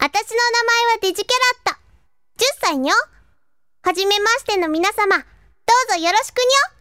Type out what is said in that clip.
私の名前はデジキャラット。10歳にょ。はじめましての皆様、どうぞよろしくにょ。